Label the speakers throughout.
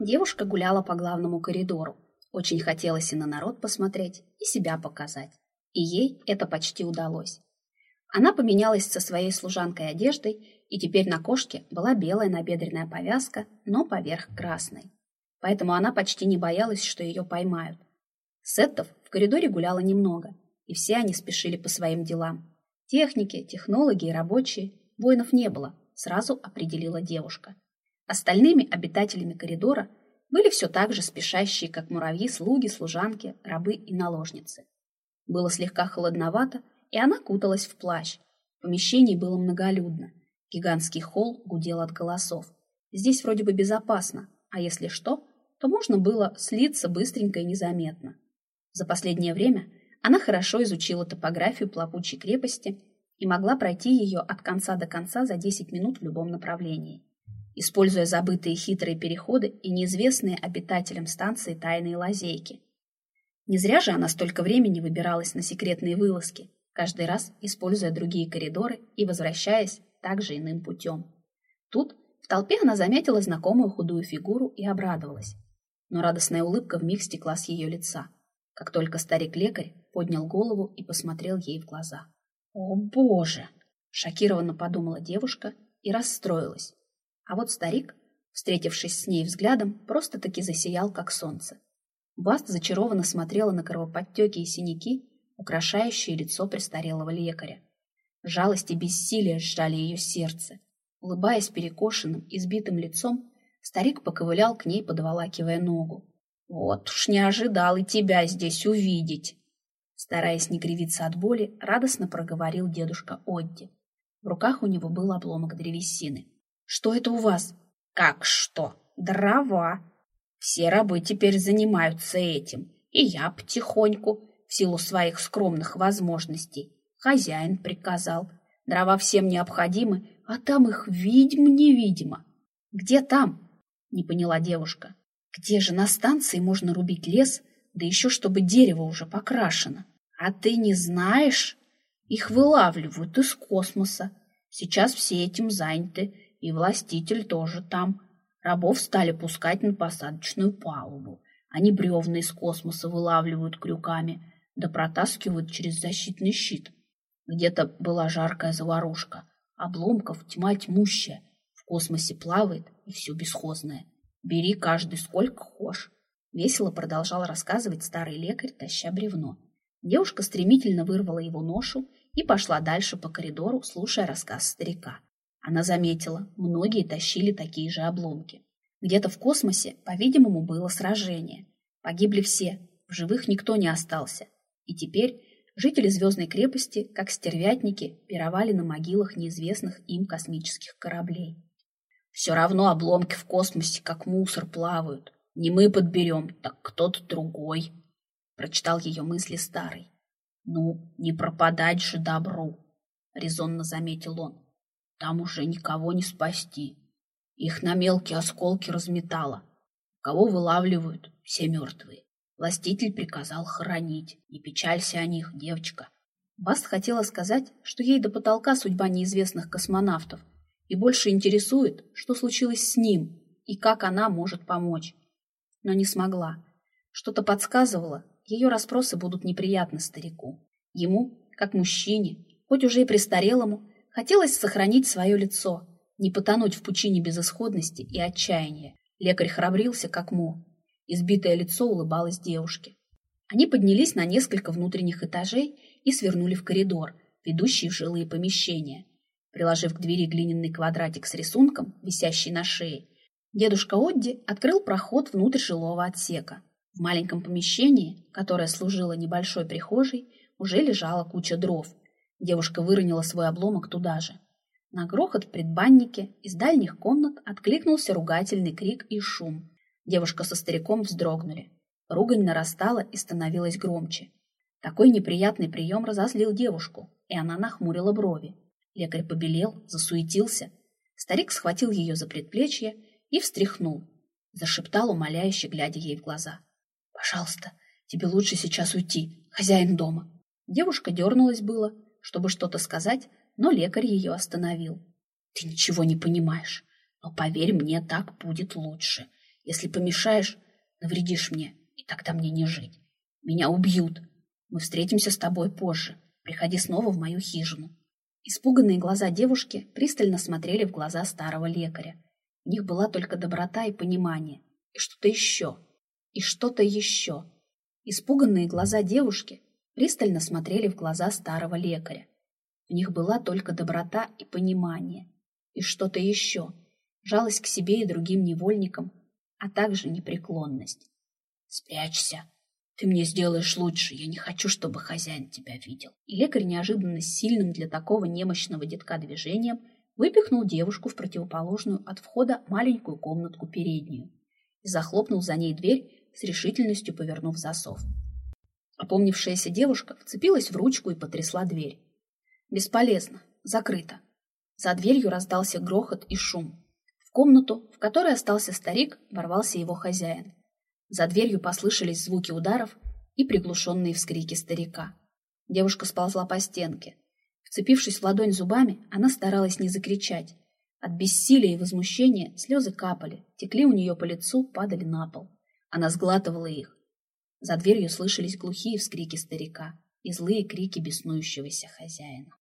Speaker 1: Девушка гуляла по главному коридору. Очень хотелось и на народ посмотреть, и себя показать. И ей это почти удалось. Она поменялась со своей служанкой одеждой, и теперь на кошке была белая набедренная повязка, но поверх красной. Поэтому она почти не боялась, что ее поймают. Сеттов в коридоре гуляло немного, и все они спешили по своим делам. Техники, технологи и рабочие. Воинов не было, сразу определила девушка. Остальными обитателями коридора были все так же спешащие, как муравьи, слуги, служанки, рабы и наложницы. Было слегка холодновато, и она куталась в плащ. В помещении было многолюдно. Гигантский холл гудел от голосов. Здесь вроде бы безопасно, а если что, то можно было слиться быстренько и незаметно. За последнее время она хорошо изучила топографию плавучей крепости и могла пройти ее от конца до конца за 10 минут в любом направлении, используя забытые хитрые переходы и неизвестные обитателям станции тайные лазейки. Не зря же она столько времени выбиралась на секретные вылазки, каждый раз используя другие коридоры и возвращаясь также иным путем. Тут в толпе она заметила знакомую худую фигуру и обрадовалась. Но радостная улыбка вмиг стекла с ее лица, как только старик-лекарь поднял голову и посмотрел ей в глаза. «О, Боже!» — шокированно подумала девушка и расстроилась. А вот старик, встретившись с ней взглядом, просто-таки засиял, как солнце. Баст зачарованно смотрела на кровоподтеки и синяки, украшающие лицо престарелого лекаря. Жалость и бессилие сжали ее сердце. Улыбаясь перекошенным, избитым лицом, старик поковылял к ней, подволакивая ногу. «Вот уж не ожидал и тебя здесь увидеть!» Стараясь не кривиться от боли, радостно проговорил дедушка Одди. В руках у него был обломок древесины. «Что это у вас?» «Как что? Дрова. Все рабы теперь занимаются этим, и я потихоньку, в силу своих скромных возможностей. Хозяин приказал. Дрова всем необходимы, а там их видимо-невидимо. Где там?» — не поняла девушка. «Где же на станции можно рубить лес, да еще чтобы дерево уже покрашено. А ты не знаешь? Их вылавливают из космоса. Сейчас все этим заняты, и властитель тоже там. Рабов стали пускать на посадочную палубу. Они бревна из космоса вылавливают крюками, да протаскивают через защитный щит. Где-то была жаркая заварушка. Обломков тьма тьмущая. В космосе плавает, и все бесхозное. Бери каждый сколько хочешь. Весело продолжал рассказывать старый лекарь, таща бревно. Девушка стремительно вырвала его ношу и пошла дальше по коридору, слушая рассказ старика. Она заметила, многие тащили такие же обломки. Где-то в космосе, по-видимому, было сражение. Погибли все, в живых никто не остался. И теперь жители Звездной крепости, как стервятники, пировали на могилах неизвестных им космических кораблей. Все равно обломки в космосе, как мусор, плавают. Не мы подберем, так кто-то другой, — прочитал ее мысли старый. Ну, не пропадать же добру, — резонно заметил он. Там уже никого не спасти. Их на мелкие осколки разметало. Кого вылавливают, все мертвые. Властитель приказал хоронить. Не печалься о них, девочка. Баст хотела сказать, что ей до потолка судьба неизвестных космонавтов, и больше интересует, что случилось с ним и как она может помочь но не смогла. Что-то подсказывало, ее расспросы будут неприятны старику. Ему, как мужчине, хоть уже и престарелому, хотелось сохранить свое лицо, не потонуть в пучине безысходности и отчаяния. Лекарь храбрился, как мог. Избитое лицо улыбалось девушке. Они поднялись на несколько внутренних этажей и свернули в коридор, ведущий в жилые помещения. Приложив к двери глиняный квадратик с рисунком, висящий на шее, Дедушка Одди открыл проход внутрь жилого отсека. В маленьком помещении, которое служило небольшой прихожей, уже лежала куча дров. Девушка выронила свой обломок туда же. На грохот в предбаннике из дальних комнат откликнулся ругательный крик и шум. Девушка со стариком вздрогнули. Ругань нарастала и становилась громче. Такой неприятный прием разозлил девушку, и она нахмурила брови. Лекарь побелел, засуетился. Старик схватил ее за предплечье и встряхнул. Зашептал умоляюще, глядя ей в глаза. «Пожалуйста, тебе лучше сейчас уйти, хозяин дома». Девушка дернулась было, чтобы что-то сказать, но лекарь ее остановил. «Ты ничего не понимаешь, но поверь мне, так будет лучше. Если помешаешь, навредишь мне, и тогда мне не жить. Меня убьют. Мы встретимся с тобой позже. Приходи снова в мою хижину. Испуганные глаза девушки пристально смотрели в глаза старого лекаря. В них была только доброта и понимание. И что-то еще. И что-то еще. Испуганные глаза девушки пристально смотрели в глаза старого лекаря. В них была только доброта и понимание. И что-то еще. Жалость к себе и другим невольникам, а также непреклонность. «Спрячься!» Ты мне сделаешь лучше, я не хочу, чтобы хозяин тебя видел. И лекарь неожиданно сильным для такого немощного детка движением выпихнул девушку в противоположную от входа маленькую комнатку переднюю и захлопнул за ней дверь с решительностью повернув засов. Опомнившаяся девушка вцепилась в ручку и потрясла дверь. Бесполезно, закрыто. За дверью раздался грохот и шум. В комнату, в которой остался старик, ворвался его хозяин. За дверью послышались звуки ударов и приглушенные вскрики старика. Девушка сползла по стенке. Вцепившись в ладонь зубами, она старалась не закричать. От бессилия и возмущения слезы капали, текли у нее по лицу, падали на пол. Она сглатывала их. За дверью слышались глухие вскрики старика и злые крики беснующегося хозяина.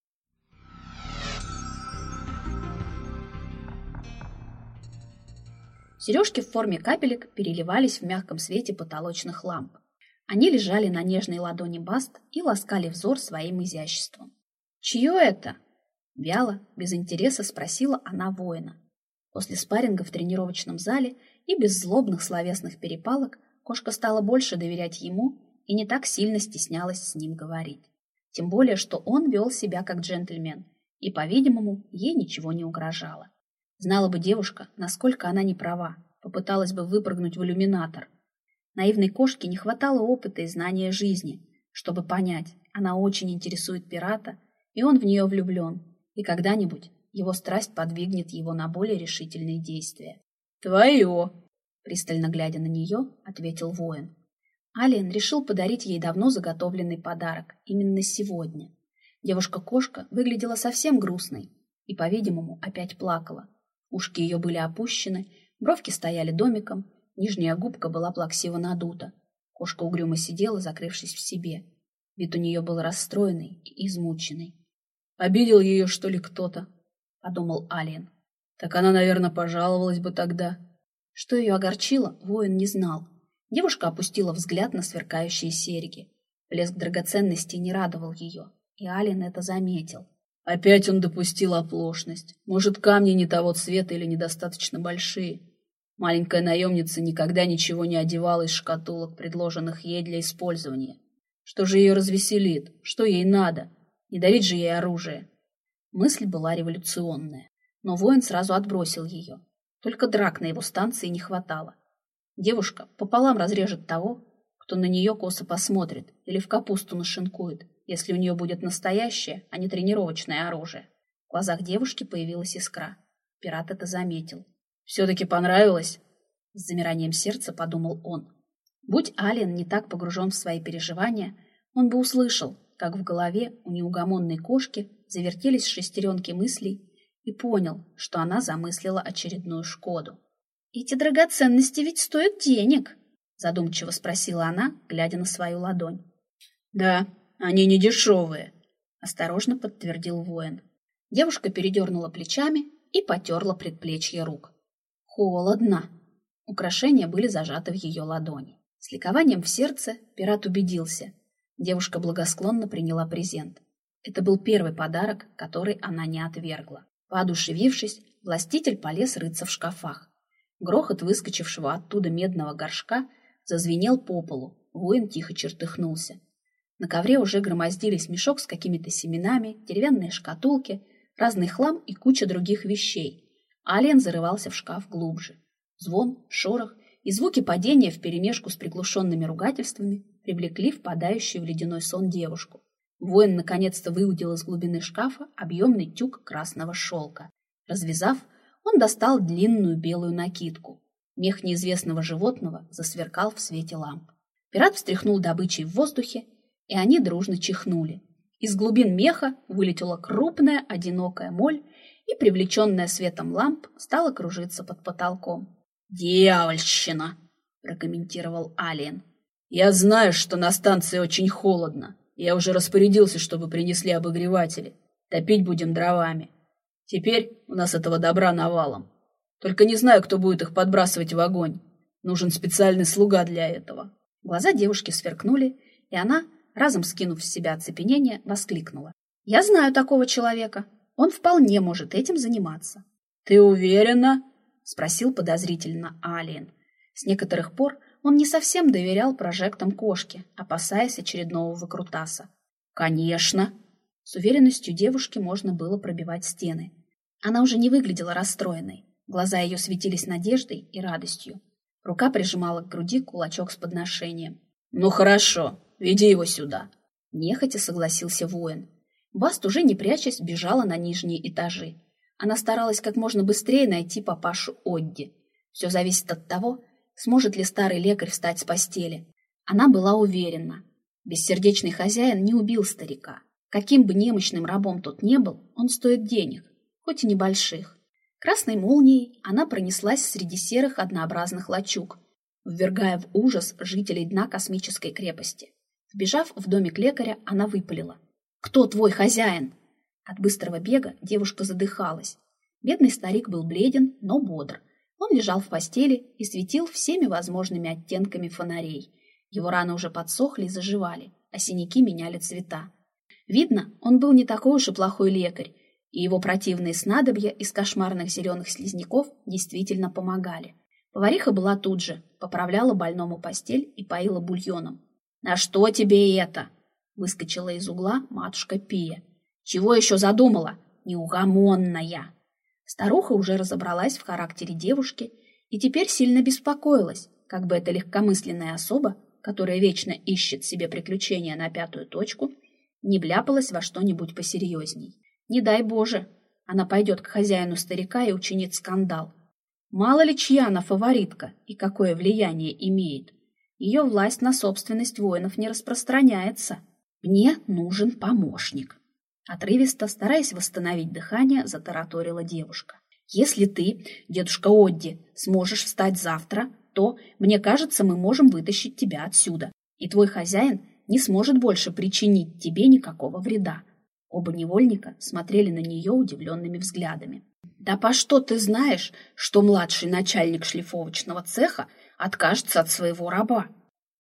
Speaker 1: Сережки в форме капелек переливались в мягком свете потолочных ламп. Они лежали на нежной ладони Баст и ласкали взор своим изяществом. «Чье это?» Вяло, без интереса спросила она воина. После спарринга в тренировочном зале и без злобных словесных перепалок кошка стала больше доверять ему и не так сильно стеснялась с ним говорить. Тем более, что он вел себя как джентльмен, и, по-видимому, ей ничего не угрожало. Знала бы девушка, насколько она не права, попыталась бы выпрыгнуть в иллюминатор. Наивной кошке не хватало опыта и знания жизни, чтобы понять, она очень интересует пирата, и он в нее влюблен, и когда-нибудь его страсть подвигнет его на более решительные действия. «Твое!» — пристально глядя на нее, ответил воин. Алиен решил подарить ей давно заготовленный подарок именно сегодня. Девушка-кошка выглядела совсем грустной и, по-видимому, опять плакала. Ушки ее были опущены, бровки стояли домиком, нижняя губка была плаксиво надута. Кошка угрюмо сидела, закрывшись в себе. Вид у нее был расстроенный и измученный. «Обидел ее, что ли, кто-то?» — подумал Алиен. «Так она, наверное, пожаловалась бы тогда». Что ее огорчило, воин не знал. Девушка опустила взгляд на сверкающие серьги. Блеск драгоценностей не радовал ее, и Алин это заметил. Опять он допустил оплошность. Может, камни не того цвета или недостаточно большие. Маленькая наемница никогда ничего не одевала из шкатулок, предложенных ей для использования. Что же ее развеселит? Что ей надо? Не дарить же ей оружие. Мысль была революционная, но воин сразу отбросил ее. Только драк на его станции не хватало. Девушка пополам разрежет того, кто на нее косо посмотрит или в капусту нашинкует если у нее будет настоящее, а не тренировочное оружие. В глазах девушки появилась искра. Пират это заметил. «Все-таки понравилось?» С замиранием сердца подумал он. Будь Ален не так погружен в свои переживания, он бы услышал, как в голове у неугомонной кошки завертелись шестеренки мыслей и понял, что она замыслила очередную Шкоду. «Эти драгоценности ведь стоят денег?» задумчиво спросила она, глядя на свою ладонь. «Да, они не дешевые, осторожно подтвердил воин. Девушка передернула плечами и потерла предплечье рук. Холодно. Украшения были зажаты в ее ладони. С ликованием в сердце пират убедился. Девушка благосклонно приняла презент. Это был первый подарок, который она не отвергла. Воодушевившись, властитель полез рыться в шкафах. Грохот выскочившего оттуда медного горшка зазвенел по полу. Воин тихо чертыхнулся. На ковре уже громоздились мешок с какими-то семенами, деревянные шкатулки, разный хлам и куча других вещей. Ален зарывался в шкаф глубже. Звон, шорох и звуки падения вперемешку с приглушенными ругательствами привлекли впадающую в ледяной сон девушку. Воин наконец-то выудил из глубины шкафа объемный тюк красного шелка. Развязав, он достал длинную белую накидку. Мех неизвестного животного засверкал в свете ламп. Пират встряхнул добычей в воздухе и они дружно чихнули. Из глубин меха вылетела крупная одинокая моль и, привлеченная светом ламп, стала кружиться под потолком.
Speaker 2: «Дьявольщина!» — прокомментировал Алиен. «Я знаю, что на станции очень холодно. Я уже распорядился, чтобы принесли обогреватели. Топить будем дровами. Теперь у нас этого добра навалом. Только не знаю, кто будет их подбрасывать в огонь. Нужен специальный слуга для этого».
Speaker 1: Глаза девушки сверкнули, и она, разом скинув с себя оцепенение, воскликнула. «Я знаю такого человека. Он вполне может этим заниматься».
Speaker 2: «Ты уверена?»
Speaker 1: — спросил подозрительно Алиен. С некоторых пор он не совсем доверял прожектам кошки, опасаясь очередного выкрутаса.
Speaker 2: «Конечно!»
Speaker 1: С уверенностью девушки можно было пробивать стены. Она уже не выглядела расстроенной. Глаза ее светились надеждой и радостью. Рука прижимала к груди кулачок с подношением.
Speaker 2: «Ну хорошо, веди его сюда!»
Speaker 1: Нехотя согласился воин. Баст, уже не прячась, бежала на нижние этажи. Она старалась как можно быстрее найти папашу Одди. Все зависит от того, сможет ли старый лекарь встать с постели. Она была уверена. Бессердечный хозяин не убил старика. Каким бы немощным рабом тот не был, он стоит денег, хоть и небольших. Красной молнией она пронеслась среди серых однообразных лачуг, ввергая в ужас жителей дна космической крепости. Вбежав в домик лекаря, она выпалила. «Кто твой хозяин?» От быстрого бега девушка задыхалась. Бедный старик был бледен, но бодр. Он лежал в постели и светил всеми возможными оттенками фонарей. Его раны уже подсохли и заживали, а синяки меняли цвета. Видно, он был не такой уж и плохой лекарь, и его противные снадобья из кошмарных зеленых слизняков действительно помогали. Повариха была тут же, поправляла больному постель и поила бульоном. «На что тебе это?» — выскочила из угла матушка Пия. «Чего еще задумала? Неугомонная!» Старуха уже разобралась в характере девушки и теперь сильно беспокоилась, как бы эта легкомысленная особа, которая вечно ищет себе приключения на пятую точку, не вляпалась во что-нибудь посерьезней. Не дай Боже, она пойдет к хозяину старика и учинит скандал. Мало ли чья она фаворитка и какое влияние имеет. Ее власть на собственность воинов не распространяется. Мне нужен помощник. Отрывисто, стараясь восстановить дыхание, затараторила девушка. «Если ты, дедушка Одди, сможешь встать завтра, то, мне кажется, мы можем вытащить тебя отсюда, и твой хозяин не сможет больше причинить тебе никакого вреда». Оба невольника смотрели на нее удивленными взглядами. «Да по что ты знаешь, что младший начальник шлифовочного цеха откажется от своего раба?»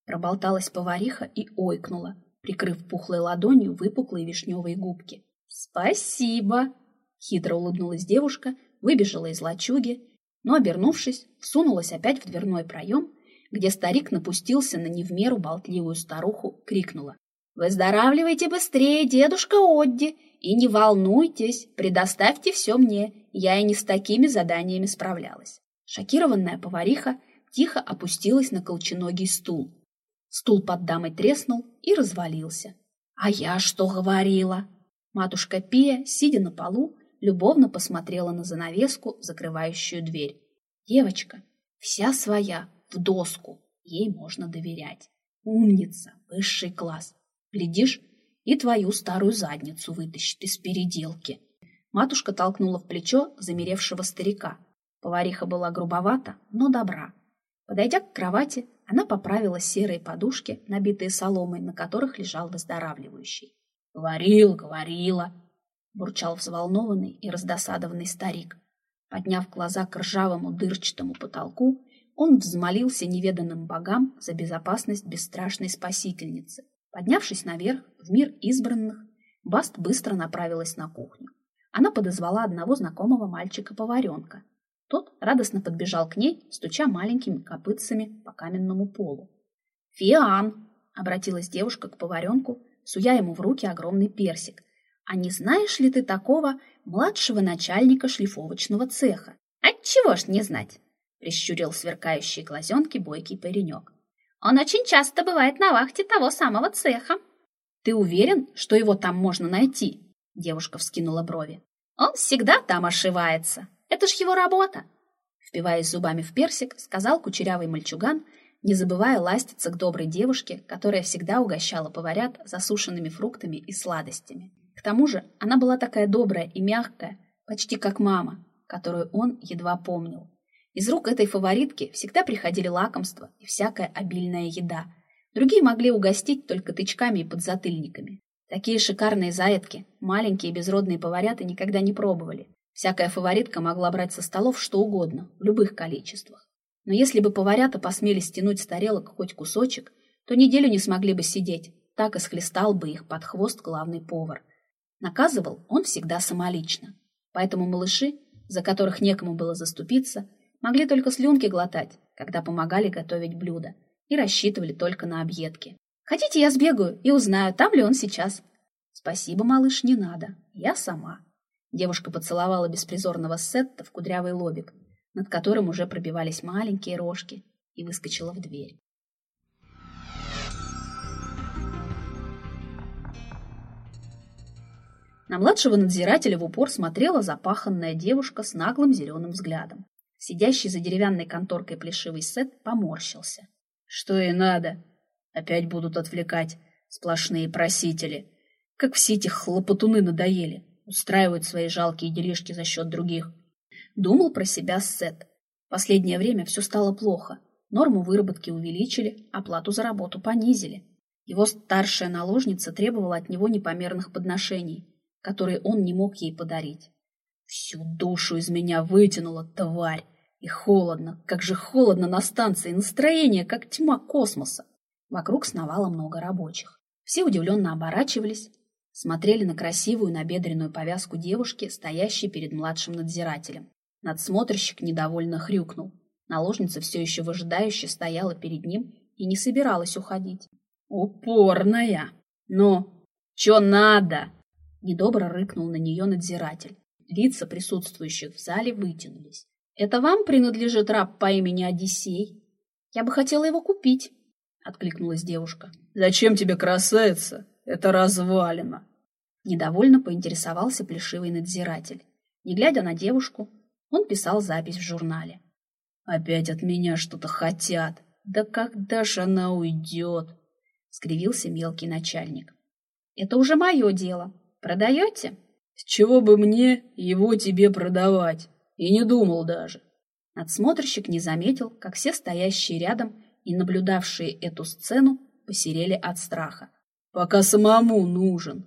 Speaker 1: Проболталась повариха и ойкнула, прикрыв пухлой ладонью выпуклые вишневые губки. «Спасибо!» — хитро улыбнулась девушка, выбежала из лачуги, но, обернувшись, всунулась опять в дверной проем, где старик напустился на не в меру болтливую старуху, крикнула. «Выздоравливайте быстрее, дедушка Одди, и не волнуйтесь, предоставьте все мне, я и не с такими заданиями справлялась». Шокированная повариха тихо опустилась на колченогий стул, Стул под дамой треснул и развалился. «А я что говорила?» Матушка Пия, сидя на полу, любовно посмотрела на занавеску, закрывающую дверь. «Девочка, вся своя, в доску, ей можно доверять. Умница, высший класс. Глядишь, и твою старую задницу вытащит из переделки». Матушка толкнула в плечо замеревшего старика. Повариха была грубовата, но добра. Подойдя к кровати, она поправила серые подушки, набитые соломой, на которых лежал выздоравливающий. «Говорила, говорила!» — бурчал взволнованный и раздосадованный старик. Подняв глаза к ржавому дырчатому потолку, он взмолился неведанным богам за безопасность бесстрашной спасительницы. Поднявшись наверх, в мир избранных, Баст быстро направилась на кухню. Она подозвала одного знакомого мальчика-поваренка, тот радостно подбежал к ней, стуча маленькими копытцами по каменному полу. «Фиан!» — обратилась девушка к поваренку, суя ему в руки огромный персик. «А не знаешь ли ты такого младшего начальника шлифовочного цеха?» «Отчего ж не знать?» — прищурил сверкающие глазенки бойкий паренек. «Он очень часто бывает на вахте того самого цеха». «Ты уверен, что его там можно найти?» Девушка вскинула брови. «Он всегда там ошивается», это ж его работа!» Впиваясь зубами в персик, сказал кучерявый мальчуган, не забывая ластиться к доброй девушке, которая всегда угощала поварят засушенными фруктами и сладостями. К тому же она была такая добрая и мягкая, почти как мама, которую он едва помнил. Из рук этой фаворитки всегда приходили лакомства и всякая обильная еда. Другие могли угостить только тычками и подзатыльниками. Такие шикарные заедки маленькие безродные поварята никогда не пробовали. Всякая фаворитка могла брать со столов что угодно, в любых количествах. Но если бы поварята посмели стянуть с тарелок хоть кусочек, то неделю не смогли бы сидеть, так и схлестал бы их под хвост главный повар. Наказывал он всегда самолично. Поэтому малыши, за которых некому было заступиться, могли только слюнки глотать, когда помогали готовить блюда, и рассчитывали только на объедки. Хотите, я сбегаю и узнаю, там ли он сейчас? Спасибо, малыш, не надо. Я сама. Девушка поцеловала беспризорного Сетта в кудрявый лобик, над которым уже пробивались маленькие рожки, и выскочила в дверь. На младшего надзирателя в упор смотрела запаханная девушка с наглым зеленым взглядом. Сидящий за деревянной конторкой плешивый Сет поморщился.
Speaker 2: «Что и надо?» Опять будут отвлекать сплошные просители. Как все эти хлопотуны надоели. Устраивают свои жалкие делишки за счет других.
Speaker 1: Думал про себя Сет. Последнее время все стало плохо. Норму выработки увеличили, оплату за работу понизили. Его старшая наложница требовала от него непомерных подношений, которые он не мог ей подарить. Всю душу из меня вытянула тварь. И холодно, как же холодно на станции, настроение, как тьма космоса. Вокруг сновало много рабочих. Все удивленно оборачивались, смотрели на красивую набедренную повязку девушки, стоящей перед младшим надзирателем. Надсмотрщик недовольно хрюкнул. Наложница все еще выжидающе стояла перед ним и не собиралась уходить.
Speaker 2: «Упорная! Но что надо?»
Speaker 1: Недобро рыкнул на нее надзиратель. Лица присутствующих в зале вытянулись. «Это вам принадлежит раб по имени Одиссей? Я бы хотела его купить» откликнулась девушка.
Speaker 2: Зачем тебе красавица? Это развалина.
Speaker 1: Недовольно поинтересовался плешивый надзиратель. Не глядя на девушку, он писал запись в журнале.
Speaker 2: Опять от меня что-то хотят. Да когда ж она уйдет?
Speaker 1: Скривился мелкий начальник. Это уже мое дело. Продаете?
Speaker 2: С чего бы мне его тебе продавать? И не думал даже.
Speaker 1: Надсмотрщик не заметил, как все стоящие рядом и наблюдавшие эту сцену посерели от страха.
Speaker 2: «Пока самому нужен!»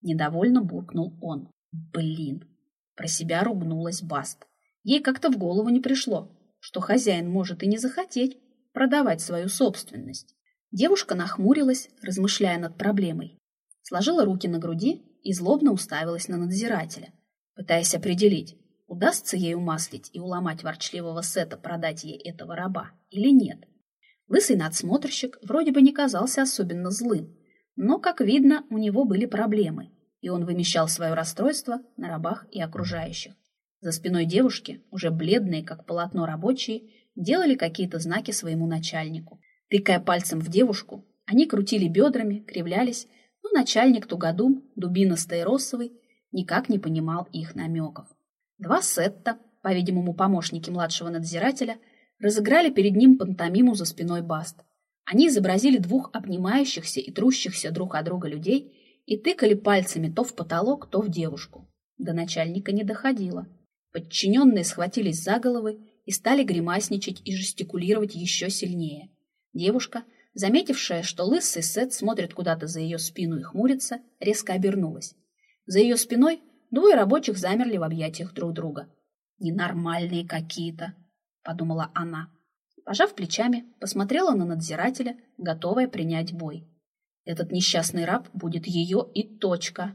Speaker 1: Недовольно буркнул он. «Блин!» Про себя ругнулась Баст. Ей как-то в голову не пришло, что хозяин может и не захотеть продавать свою собственность. Девушка нахмурилась, размышляя над проблемой. Сложила руки на груди и злобно уставилась на надзирателя, пытаясь определить, удастся ей умаслить и уломать ворчливого Сета продать ей этого раба или нет. Лысый надсмотрщик вроде бы не казался особенно злым, но, как видно, у него были проблемы, и он вымещал свое расстройство на рабах и окружающих. За спиной девушки, уже бледные, как полотно рабочие, делали какие-то знаки своему начальнику. Тыкая пальцем в девушку, они крутили бедрами, кривлялись, но начальник Тугодум, дубинастый и росовый, никак не понимал их намеков. Два сетта, по-видимому, помощники младшего надзирателя, разыграли перед ним пантомиму за спиной Баст. Они изобразили двух обнимающихся и трущихся друг от друга людей и тыкали пальцами то в потолок, то в девушку. До начальника не доходило. Подчиненные схватились за головы и стали гримасничать и жестикулировать еще сильнее. Девушка, заметившая, что лысый Сет смотрит куда-то за ее спину и хмурится, резко обернулась. За ее спиной двое рабочих замерли в объятиях друг друга. «Ненормальные какие-то!» — подумала она. Пожав плечами, посмотрела на надзирателя, готовая принять бой. Этот несчастный раб будет ее и точка.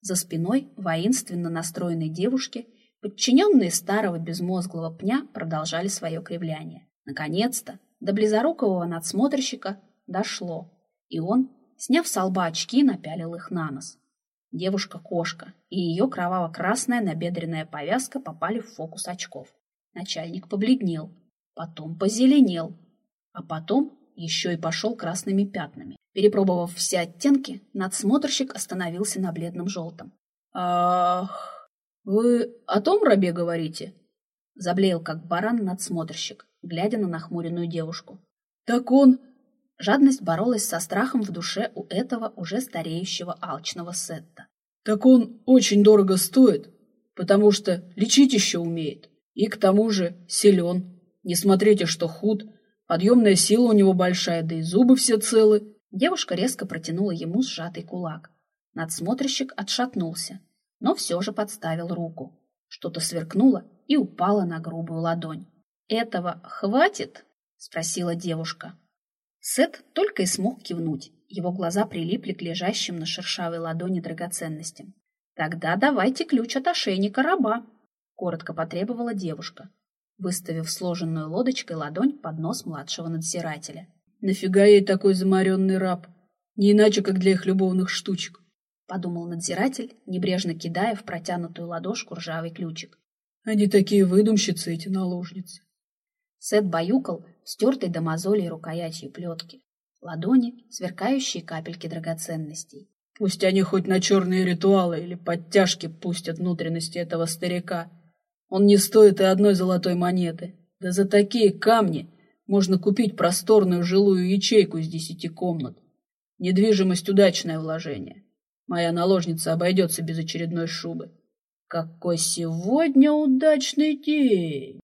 Speaker 1: За спиной воинственно настроенной девушки подчиненные старого безмозглого пня продолжали свое кривляние. Наконец-то до близорукого надсмотрщика дошло, и он, сняв с лба очки, напялил их на нос. Девушка-кошка и ее кроваво-красная набедренная повязка попали в фокус очков. Начальник побледнел, потом позеленел, а потом еще и пошел красными пятнами. Перепробовав все оттенки, надсмотрщик остановился на бледном желтом.
Speaker 2: «Ах, вы о том рабе говорите?»
Speaker 1: Заблеял, как баран надсмотрщик, глядя на нахмуренную девушку.
Speaker 2: «Так он...»
Speaker 1: Жадность боролась со страхом в душе у этого уже стареющего алчного Сетта.
Speaker 2: «Так он очень дорого стоит, потому что лечить еще умеет. И к тому же силен. Не смотрите, что худ. Подъемная сила у него большая, да и зубы все целы.
Speaker 1: Девушка резко протянула ему сжатый кулак. Надсмотрщик отшатнулся, но все же подставил руку. Что-то сверкнуло и упало на грубую ладонь. «Этого хватит?» — спросила девушка. Сет только и смог кивнуть. Его глаза прилипли к лежащим на шершавой ладони драгоценностям. «Тогда давайте ключ от ошейника раба», — коротко потребовала девушка, выставив сложенную лодочкой ладонь под нос младшего надзирателя.
Speaker 2: «Нафига ей такой замаренный раб? Не иначе, как для их любовных штучек», —
Speaker 1: подумал надзиратель, небрежно кидая в протянутую ладошку ржавый ключик.
Speaker 2: «Они такие выдумщицы, эти наложницы».
Speaker 1: Сет баюкал стертой до мозолей рукоятью плетки. Ладони, сверкающие капельки драгоценностей.
Speaker 2: Пусть они хоть на черные ритуалы или подтяжки пустят внутренности этого старика. Он не стоит и одной золотой монеты. Да за такие камни можно купить просторную жилую ячейку из десяти комнат. Недвижимость – удачное вложение. Моя наложница обойдется без очередной шубы. Какой сегодня удачный день!